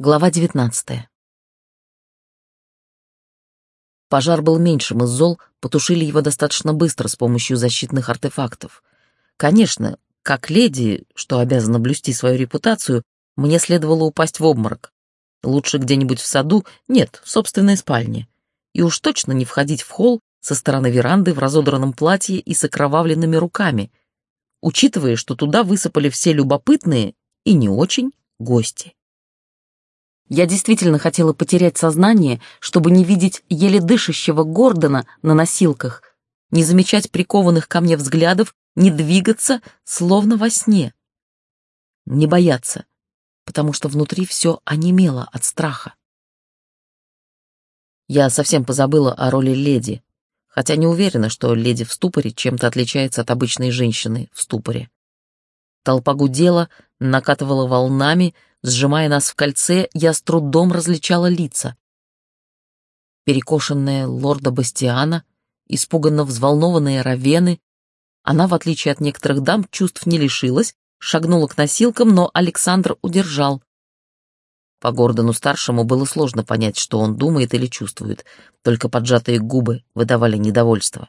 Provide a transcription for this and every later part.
Глава 19. Пожар был меньшим из зол, потушили его достаточно быстро с помощью защитных артефактов. Конечно, как леди, что обязана блюсти свою репутацию, мне следовало упасть в обморок. Лучше где-нибудь в саду, нет, в собственной спальне. И уж точно не входить в холл со стороны веранды в разодранном платье и с окровавленными руками, учитывая, что туда высыпали все любопытные и не очень гости. Я действительно хотела потерять сознание, чтобы не видеть еле дышащего Гордона на носилках, не замечать прикованных ко мне взглядов, не двигаться, словно во сне. Не бояться, потому что внутри все онемело от страха. Я совсем позабыла о роли леди, хотя не уверена, что леди в ступоре чем-то отличается от обычной женщины в ступоре. Толпа гудела, накатывала волнами, Сжимая нас в кольце, я с трудом различала лица. Перекошенная лорда Бастиана, испуганно взволнованные Равены. Она, в отличие от некоторых дам, чувств не лишилась, шагнула к носилкам, но Александр удержал. По Гордону-старшему было сложно понять, что он думает или чувствует, только поджатые губы выдавали недовольство.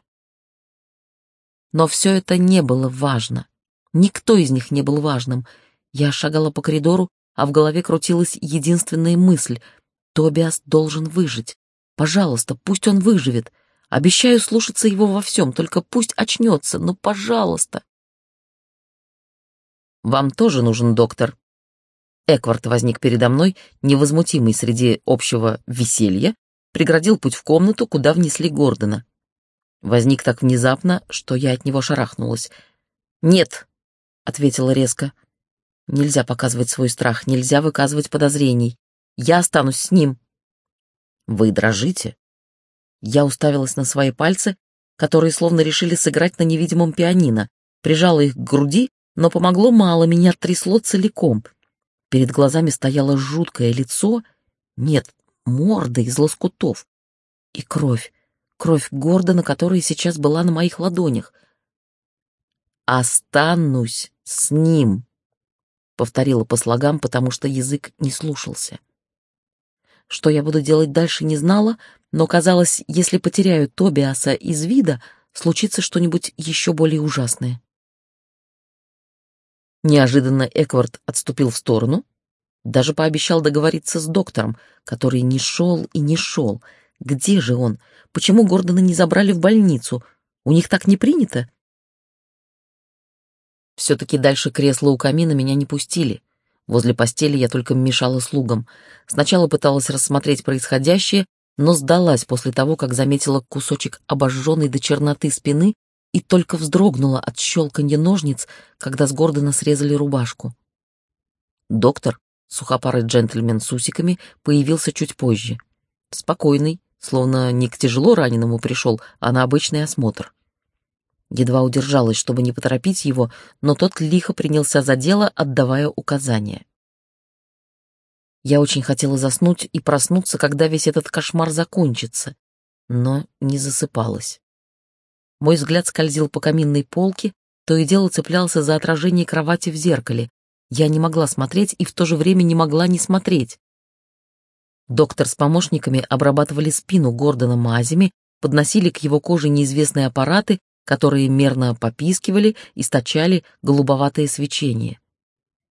Но все это не было важно. Никто из них не был важным. Я шагала по коридору, а в голове крутилась единственная мысль — Тобиас должен выжить. Пожалуйста, пусть он выживет. Обещаю слушаться его во всем, только пусть очнется, ну, пожалуйста. Вам тоже нужен доктор. Эквард возник передо мной, невозмутимый среди общего веселья, преградил путь в комнату, куда внесли Гордона. Возник так внезапно, что я от него шарахнулась. «Нет», — ответила резко, — Нельзя показывать свой страх, нельзя выказывать подозрений. Я останусь с ним. Вы дрожите? Я уставилась на свои пальцы, которые словно решили сыграть на невидимом пианино, прижала их к груди, но помогло мало, меня трясло целиком. Перед глазами стояло жуткое лицо, нет, морда из лоскутов. И кровь, кровь Гордона, которая сейчас была на моих ладонях. «Останусь с ним», повторила по слогам, потому что язык не слушался. Что я буду делать дальше, не знала, но казалось, если потеряю Тобиаса из вида, случится что-нибудь еще более ужасное. Неожиданно Эквард отступил в сторону, даже пообещал договориться с доктором, который не шел и не шел. Где же он? Почему Гордона не забрали в больницу? У них так не принято? Все-таки дальше кресла у камина меня не пустили. Возле постели я только мешала слугам. Сначала пыталась рассмотреть происходящее, но сдалась после того, как заметила кусочек обожженной до черноты спины и только вздрогнула от щелканья ножниц, когда с Гордона срезали рубашку. Доктор, сухопарый джентльмен с усиками, появился чуть позже. Спокойный, словно не к тяжело раненому пришел, а на обычный осмотр. Едва удержалась, чтобы не поторопить его, но тот лихо принялся за дело, отдавая указания. Я очень хотела заснуть и проснуться, когда весь этот кошмар закончится, но не засыпалась. Мой взгляд скользил по каминной полке, то и дело цеплялся за отражение кровати в зеркале. Я не могла смотреть и в то же время не могла не смотреть. Доктор с помощниками обрабатывали спину Гордона мазями, подносили к его коже неизвестные аппараты, которые мерно попискивали, источали голубоватое свечение.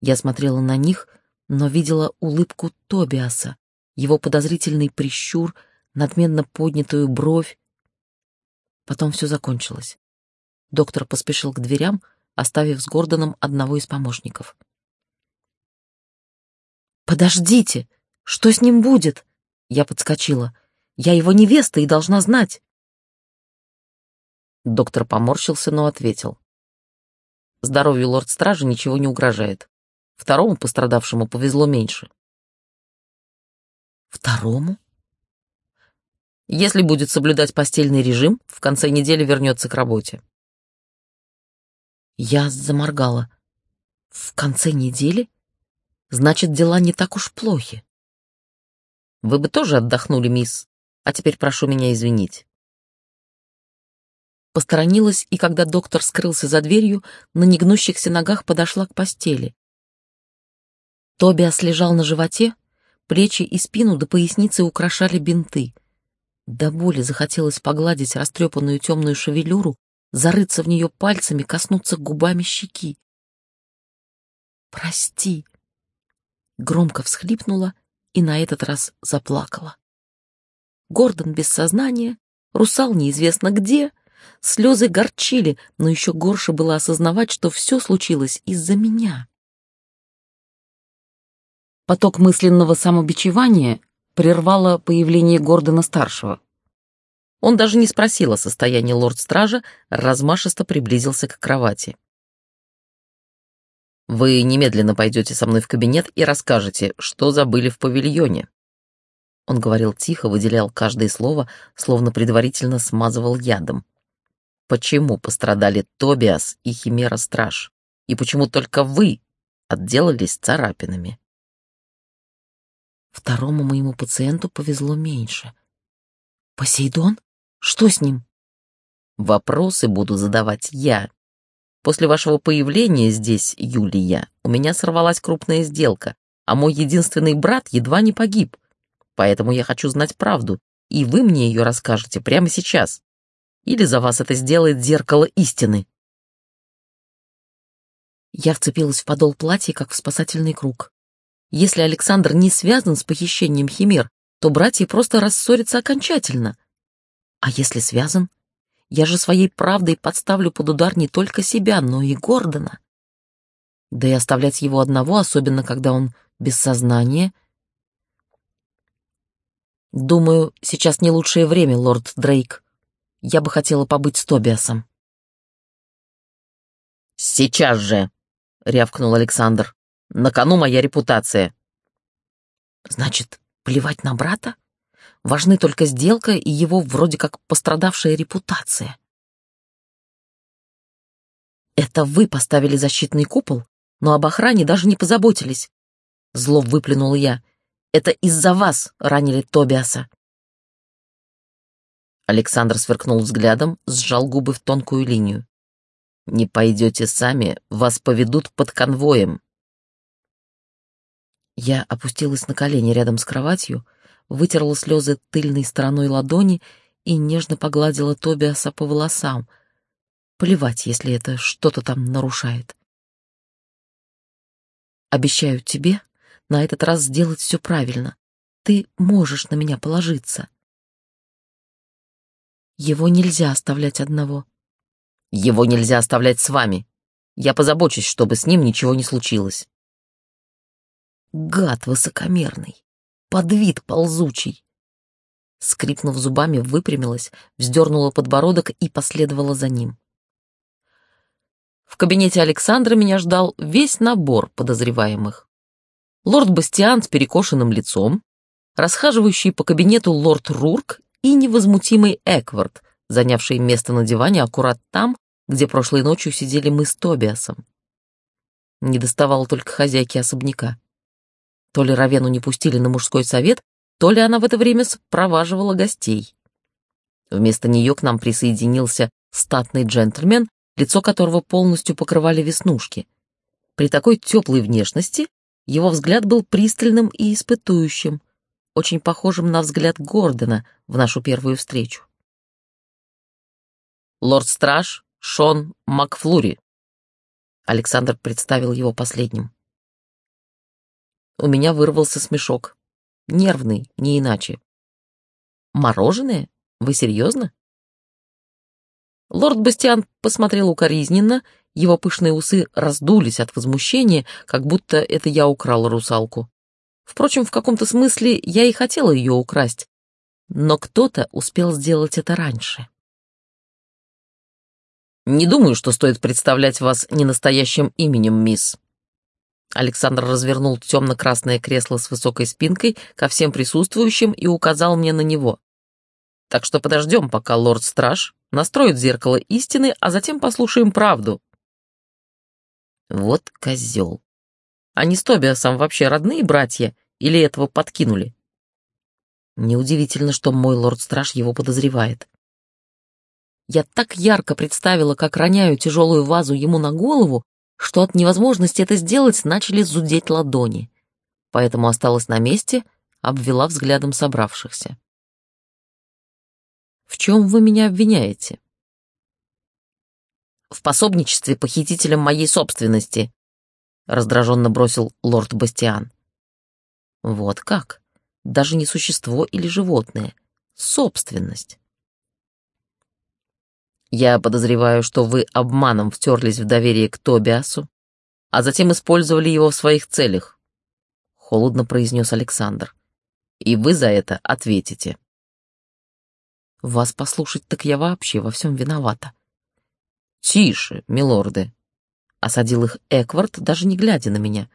Я смотрела на них, но видела улыбку Тобиаса, его подозрительный прищур, надменно поднятую бровь. Потом все закончилось. Доктор поспешил к дверям, оставив с Гордоном одного из помощников. «Подождите! Что с ним будет?» Я подскочила. «Я его невеста и должна знать!» Доктор поморщился, но ответил. Здоровью лорд-стражи ничего не угрожает. Второму пострадавшему повезло меньше. Второму? Если будет соблюдать постельный режим, в конце недели вернется к работе. Я заморгала. В конце недели? Значит, дела не так уж плохи. Вы бы тоже отдохнули, мисс. А теперь прошу меня извинить посторонилась и, когда доктор скрылся за дверью, на негнущихся ногах подошла к постели. Тобиас лежал на животе, Плечи и спину до поясницы украшали бинты. До боли захотелось погладить растрепанную темную шевелюру, зарыться в нее пальцами, коснуться губами щеки. «Прости!» Громко всхлипнула и на этот раз заплакала. Гордон без сознания, русал неизвестно где, слезы горчили, но еще горше было осознавать, что все случилось из-за меня. Поток мысленного самобичевания прервало появление Гордона-старшего. Он даже не спросил о состоянии лорд-стража, размашисто приблизился к кровати. «Вы немедленно пойдете со мной в кабинет и расскажете, что забыли в павильоне». Он говорил тихо, выделял каждое слово, словно предварительно смазывал ядом. «Почему пострадали Тобиас и Химера-страж? И почему только вы отделались царапинами?» Второму моему пациенту повезло меньше. «Посейдон? Что с ним?» «Вопросы буду задавать я. После вашего появления здесь, Юлия, у меня сорвалась крупная сделка, а мой единственный брат едва не погиб. Поэтому я хочу знать правду, и вы мне ее расскажете прямо сейчас. Или за вас это сделает зеркало истины». Я вцепилась в подол платья, как в спасательный круг. Если Александр не связан с похищением химер, то братья просто рассорятся окончательно. А если связан? Я же своей правдой подставлю под удар не только себя, но и Гордона. Да и оставлять его одного, особенно когда он без сознания. Думаю, сейчас не лучшее время, лорд Дрейк. Я бы хотела побыть с Тобиасом. «Сейчас же!» — рявкнул Александр. На кону моя репутация. Значит, плевать на брата? Важны только сделка и его вроде как пострадавшая репутация. Это вы поставили защитный купол, но об охране даже не позаботились. Зло выплюнул я. Это из-за вас ранили Тобиаса. Александр сверкнул взглядом, сжал губы в тонкую линию. «Не пойдете сами, вас поведут под конвоем. Я опустилась на колени рядом с кроватью, вытерла слезы тыльной стороной ладони и нежно погладила Тобиаса по волосам. Плевать, если это что-то там нарушает. Обещаю тебе на этот раз сделать все правильно. Ты можешь на меня положиться. Его нельзя оставлять одного. Его нельзя оставлять с вами. Я позабочусь, чтобы с ним ничего не случилось. Гад высокомерный, подвид ползучий. Скрипнув зубами, выпрямилась, вздернула подбородок и последовала за ним. В кабинете Александра меня ждал весь набор подозреваемых. Лорд Бастиан с перекошенным лицом, расхаживающий по кабинету лорд Рурк и невозмутимый Эквард, занявший место на диване аккурат там, где прошлой ночью сидели мы с Тобиасом. Не доставало только хозяйки особняка. То ли Равену не пустили на мужской совет, то ли она в это время спроваживала гостей. Вместо нее к нам присоединился статный джентльмен, лицо которого полностью покрывали веснушки. При такой теплой внешности его взгляд был пристальным и испытующим, очень похожим на взгляд Гордона в нашу первую встречу. «Лорд-страж Шон Макфлури», — Александр представил его последним. У меня вырвался смешок. Нервный, не иначе. «Мороженое? Вы серьезно?» Лорд Бастиан посмотрел укоризненно, его пышные усы раздулись от возмущения, как будто это я украла русалку. Впрочем, в каком-то смысле я и хотела ее украсть, но кто-то успел сделать это раньше. «Не думаю, что стоит представлять вас ненастоящим именем, мисс», Александр развернул темно-красное кресло с высокой спинкой ко всем присутствующим и указал мне на него. Так что подождем, пока лорд-страж настроит зеркало истины, а затем послушаем правду. Вот козел. Они с Тобиасом вообще родные братья или этого подкинули? Неудивительно, что мой лорд-страж его подозревает. Я так ярко представила, как роняю тяжелую вазу ему на голову, что от невозможности это сделать начали зудеть ладони. Поэтому осталась на месте, обвела взглядом собравшихся. «В чем вы меня обвиняете?» «В пособничестве похитителям моей собственности», — раздраженно бросил лорд Бастиан. «Вот как? Даже не существо или животное. Собственность». «Я подозреваю, что вы обманом втерлись в доверие к Тобиасу, а затем использовали его в своих целях», — холодно произнес Александр и вы за это ответите. Вас послушать, так я вообще во всем виновата. Тише, милорды, осадил их Эквард, даже не глядя на меня.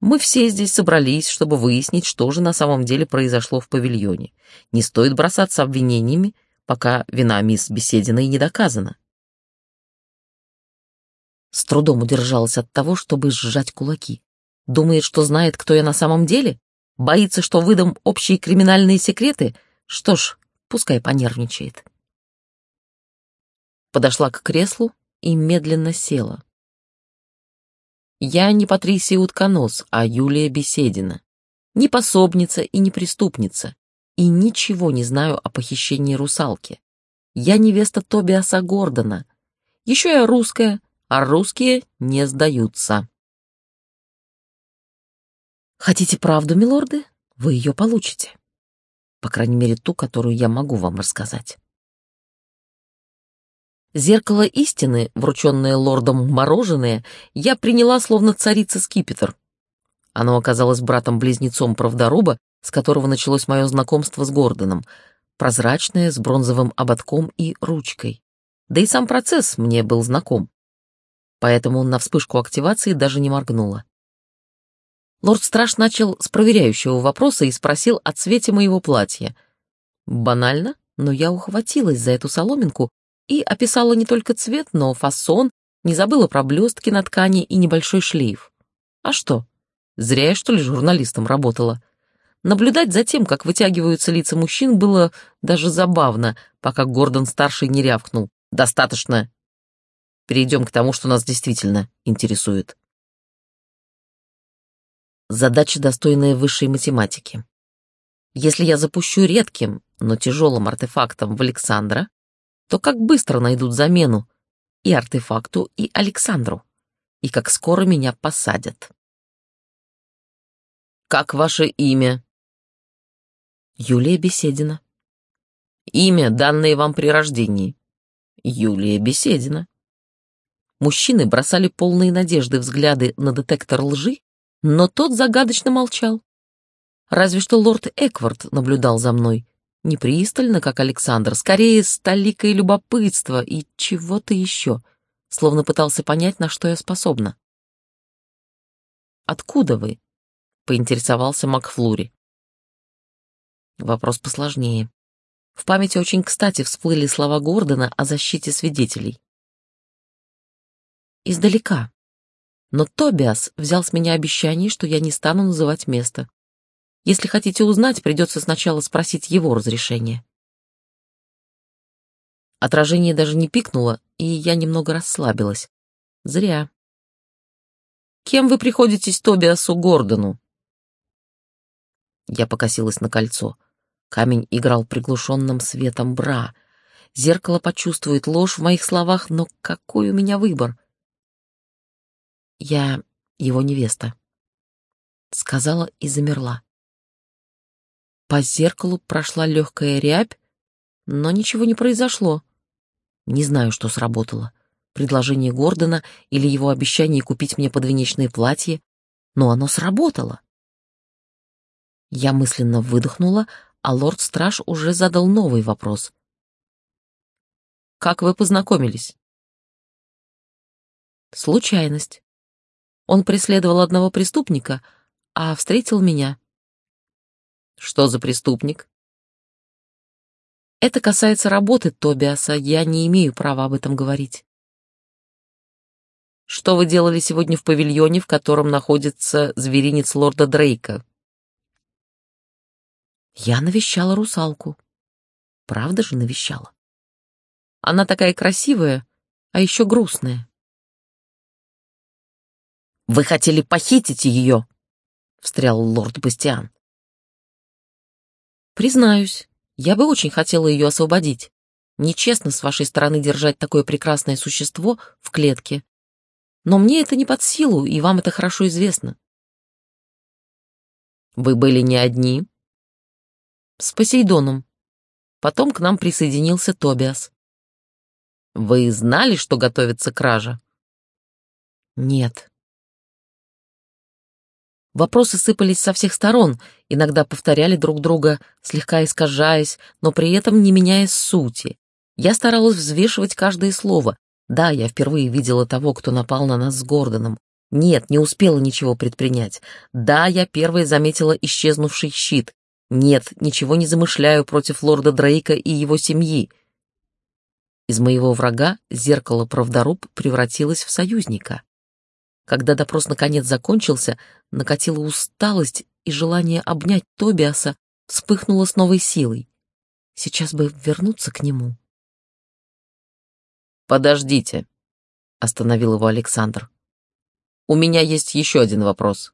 Мы все здесь собрались, чтобы выяснить, что же на самом деле произошло в павильоне. Не стоит бросаться обвинениями, пока вина мисс Бесединой не доказана. С трудом удержалась от того, чтобы сжать кулаки. Думает, что знает, кто я на самом деле? Боится, что выдам общие криминальные секреты? Что ж, пускай понервничает. Подошла к креслу и медленно села. Я не Патрисия Утконос, а Юлия Беседина. Не пособница и не преступница. И ничего не знаю о похищении русалки. Я невеста Тобиаса Гордона. Еще я русская, а русские не сдаются. Хотите правду, милорды? Вы ее получите. По крайней мере, ту, которую я могу вам рассказать. Зеркало истины, врученное лордом мороженое, я приняла словно царица скипетр. Оно оказалось братом-близнецом правдоруба, с которого началось мое знакомство с Гордоном, прозрачное, с бронзовым ободком и ручкой. Да и сам процесс мне был знаком. Поэтому на вспышку активации даже не моргнула. Лорд Страж начал с проверяющего вопроса и спросил о цвете моего платья. Банально, но я ухватилась за эту соломинку и описала не только цвет, но фасон, не забыла про блестки на ткани и небольшой шлейф. А что? Зря я, что ли, журналистом работала. Наблюдать за тем, как вытягиваются лица мужчин, было даже забавно, пока Гордон-старший не рявкнул. «Достаточно. Перейдем к тому, что нас действительно интересует». Задача, достойная высшей математики. Если я запущу редким, но тяжелым артефактом в Александра, то как быстро найдут замену и артефакту, и Александру, и как скоро меня посадят. «Как ваше имя?» «Юлия Беседина». «Имя, данное вам при рождении?» «Юлия Беседина». Мужчины бросали полные надежды взгляды на детектор лжи но тот загадочно молчал. Разве что лорд Эквард наблюдал за мной. Не пристально, как Александр, скорее с толикой любопытства и чего-то еще, словно пытался понять, на что я способна. «Откуда вы?» — поинтересовался Макфлури. Вопрос посложнее. В памяти очень кстати всплыли слова Гордона о защите свидетелей. «Издалека», но Тобиас взял с меня обещание, что я не стану называть место. Если хотите узнать, придется сначала спросить его разрешения. Отражение даже не пикнуло, и я немного расслабилась. Зря. «Кем вы приходитесь Тобиасу Гордону?» Я покосилась на кольцо. Камень играл приглушенным светом бра. Зеркало почувствует ложь в моих словах, но какой у меня выбор? Я его невеста. Сказала и замерла. По зеркалу прошла легкая рябь, но ничего не произошло. Не знаю, что сработало. Предложение Гордона или его обещание купить мне подвенечное платье, но оно сработало. Я мысленно выдохнула, а лорд-страж уже задал новый вопрос. «Как вы познакомились?» «Случайность. Он преследовал одного преступника, а встретил меня. Что за преступник? Это касается работы Тобиаса, я не имею права об этом говорить. Что вы делали сегодня в павильоне, в котором находится зверинец лорда Дрейка? Я навещала русалку. Правда же навещала? Она такая красивая, а еще грустная. Вы хотели похитить ее, встрял лорд Бастиан. Признаюсь, я бы очень хотела ее освободить. Нечестно с вашей стороны держать такое прекрасное существо в клетке. Но мне это не под силу, и вам это хорошо известно. Вы были не одни? С Посейдоном. Потом к нам присоединился Тобиас. Вы знали, что готовится кража? Нет. Вопросы сыпались со всех сторон, иногда повторяли друг друга, слегка искажаясь, но при этом не меняя сути. Я старалась взвешивать каждое слово, да, я впервые видела того, кто напал на нас с Гордоном. Нет, не успела ничего предпринять. Да, я первой заметила исчезнувший щит. Нет, ничего не замышляю против лорда Дрейка и его семьи. Из моего врага зеркало правдоруб превратилось в союзника. Когда допрос наконец закончился, накатила усталость, и желание обнять Тобиаса вспыхнуло с новой силой. Сейчас бы вернуться к нему. «Подождите», — остановил его Александр. «У меня есть еще один вопрос».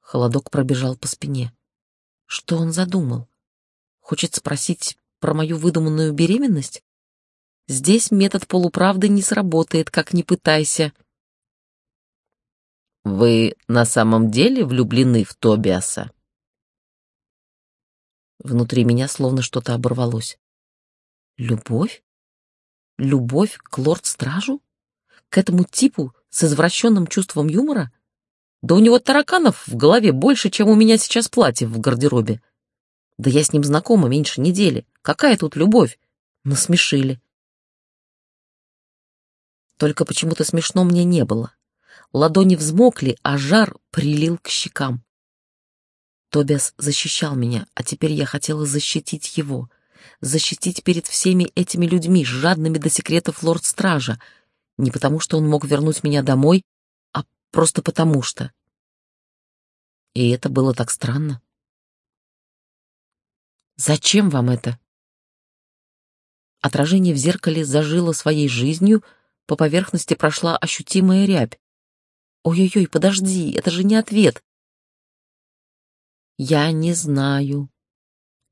Холодок пробежал по спине. Что он задумал? Хочет спросить про мою выдуманную беременность? Здесь метод полуправды не сработает, как ни пытайся. Вы на самом деле влюблены в Тобиаса? Внутри меня словно что-то оборвалось. Любовь? Любовь к лорд-стражу? К этому типу с извращенным чувством юмора? Да у него тараканов в голове больше, чем у меня сейчас платьев в гардеробе. Да я с ним знакома меньше недели. Какая тут любовь? Насмешили. Только почему-то смешно мне не было. Ладони взмокли, а жар прилил к щекам. Тобиас защищал меня, а теперь я хотела защитить его — защитить перед всеми этими людьми, жадными до секретов лорд-стража, не потому что он мог вернуть меня домой, а просто потому что. И это было так странно. «Зачем вам это?» Отражение в зеркале зажило своей жизнью, по поверхности прошла ощутимая рябь. «Ой-ой-ой, подожди, это же не ответ!» «Я не знаю»,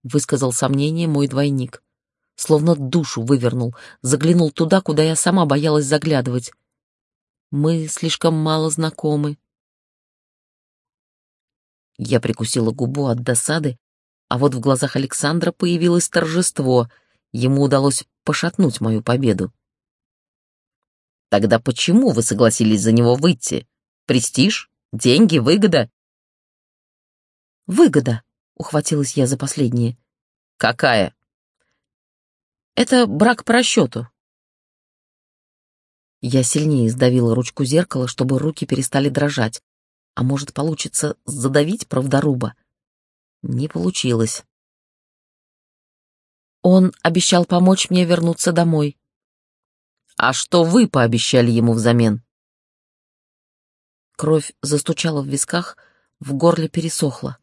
высказал сомнение мой двойник. Словно душу вывернул, заглянул туда, куда я сама боялась заглядывать. Мы слишком мало знакомы. Я прикусила губу от досады, а вот в глазах Александра появилось торжество. Ему удалось пошатнуть мою победу. Тогда почему вы согласились за него выйти? Престиж? Деньги? Выгода? Выгода, ухватилась я за последнее. Какая? Это брак по расчету. Я сильнее сдавила ручку зеркала, чтобы руки перестали дрожать. А может, получится задавить правдоруба? Не получилось. Он обещал помочь мне вернуться домой. А что вы пообещали ему взамен? Кровь застучала в висках, в горле пересохла.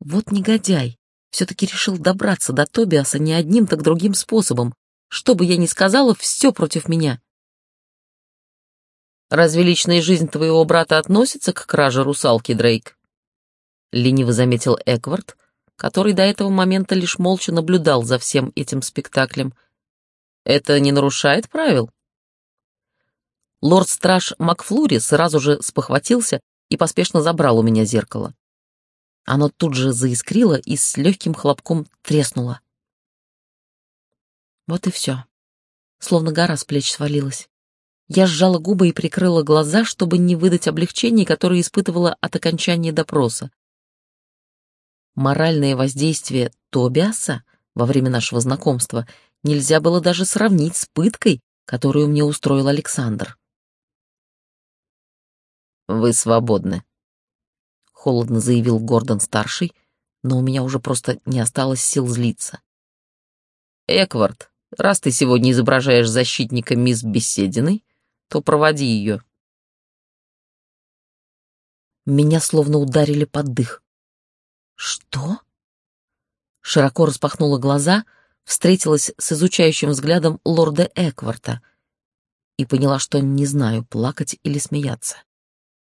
Вот негодяй. Все-таки решил добраться до Тобиаса не одним, так другим способом. Что бы я ни сказала, все против меня. «Разве личная жизнь твоего брата относится к краже русалки, Дрейк?» Лениво заметил Эквард, который до этого момента лишь молча наблюдал за всем этим спектаклем. «Это не нарушает правил?» Лорд-страж Макфлури сразу же спохватился и поспешно забрал у меня зеркало. Оно тут же заискрило и с легким хлопком треснуло. Вот и все. Словно гора с плеч свалилась. Я сжала губы и прикрыла глаза, чтобы не выдать облегчение, которое испытывала от окончания допроса. Моральное воздействие Тобиаса во время нашего знакомства нельзя было даже сравнить с пыткой, которую мне устроил Александр. «Вы свободны», холодно заявил Гордон-старший, но у меня уже просто не осталось сил злиться. «Эквард, раз ты сегодня изображаешь защитника мисс Бесединой, то проводи ее». Меня словно ударили под дых. «Что?» Широко распахнула глаза, встретилась с изучающим взглядом лорда Экварта и поняла, что не знаю, плакать или смеяться.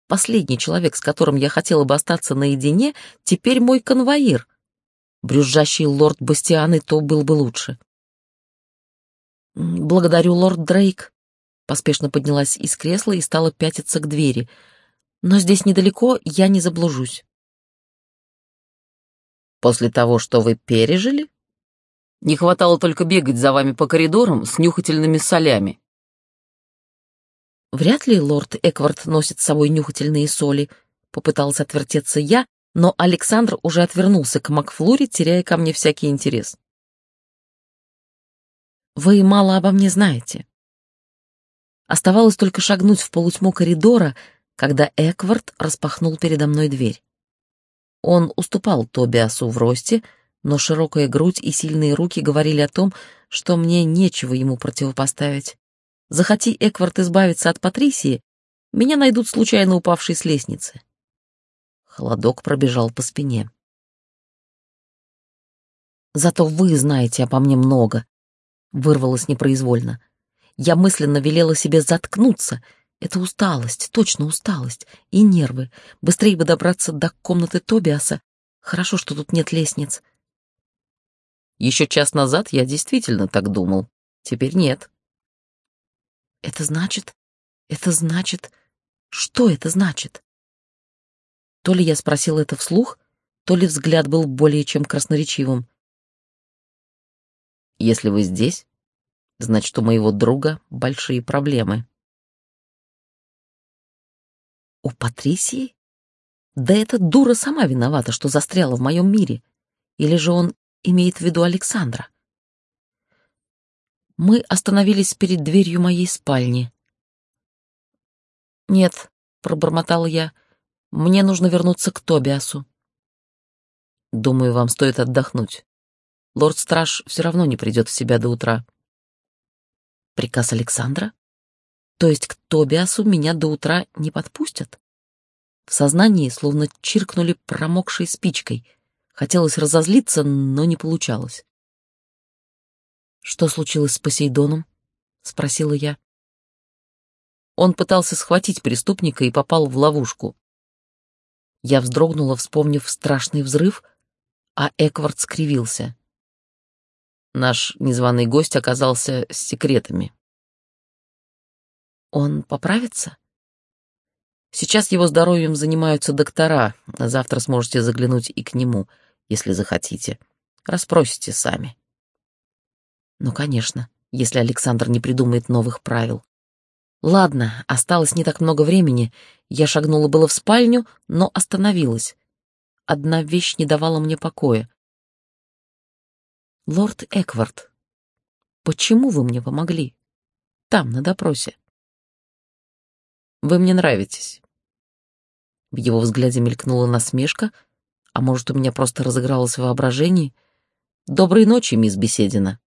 Последний человек, с которым я хотела бы остаться наедине, теперь мой конвоир. брюзжащий лорд Бастиан, и то был бы лучше. «Благодарю, лорд Дрейк», — поспешно поднялась из кресла и стала пятиться к двери. «Но здесь недалеко, я не заблужусь». «После того, что вы пережили?» «Не хватало только бегать за вами по коридорам с нюхательными солями». «Вряд ли лорд Эквард носит с собой нюхательные соли», — попыталась отвертеться я, но Александр уже отвернулся к Макфлуре, теряя ко мне всякий интерес. «Вы мало обо мне знаете». Оставалось только шагнуть в полутьму коридора, когда Эквард распахнул передо мной дверь. Он уступал Тобиасу в росте, но широкая грудь и сильные руки говорили о том, что мне нечего ему противопоставить. Захоти Эквард избавиться от Патрисии, меня найдут случайно упавшие с лестницы. Холодок пробежал по спине. «Зато вы знаете обо мне много», — вырвалось непроизвольно. Я мысленно велела себе заткнуться. Это усталость, точно усталость. И нервы. Быстрее бы добраться до комнаты Тобиаса. Хорошо, что тут нет лестниц. Еще час назад я действительно так думал. Теперь нет. Это значит... Это значит... Что это значит? То ли я спросил это вслух, то ли взгляд был более чем красноречивым. «Если вы здесь, значит, у моего друга большие проблемы». «У Патрисии? Да эта дура сама виновата, что застряла в моем мире. Или же он имеет в виду Александра?» Мы остановились перед дверью моей спальни. «Нет», — пробормотал я, — мне нужно вернуться к Тобиасу. Думаю, вам стоит отдохнуть. Лорд-страж все равно не придет в себя до утра. Приказ Александра? То есть к Тобиасу меня до утра не подпустят? В сознании словно чиркнули промокшей спичкой. Хотелось разозлиться, но не получалось. «Что случилось с Посейдоном?» — спросила я. Он пытался схватить преступника и попал в ловушку. Я вздрогнула, вспомнив страшный взрыв, а Эквард скривился. Наш незваный гость оказался с секретами. Он поправится? Сейчас его здоровьем занимаются доктора, завтра сможете заглянуть и к нему, если захотите. Распросите сами. Ну, конечно, если Александр не придумает новых правил. Ладно, осталось не так много времени. Я шагнула было в спальню, но остановилась. Одна вещь не давала мне покоя. «Лорд Эквард, почему вы мне помогли? Там, на допросе». «Вы мне нравитесь». В его взгляде мелькнула насмешка, а может, у меня просто разыгралось воображение. «Доброй ночи, мисс Беседина».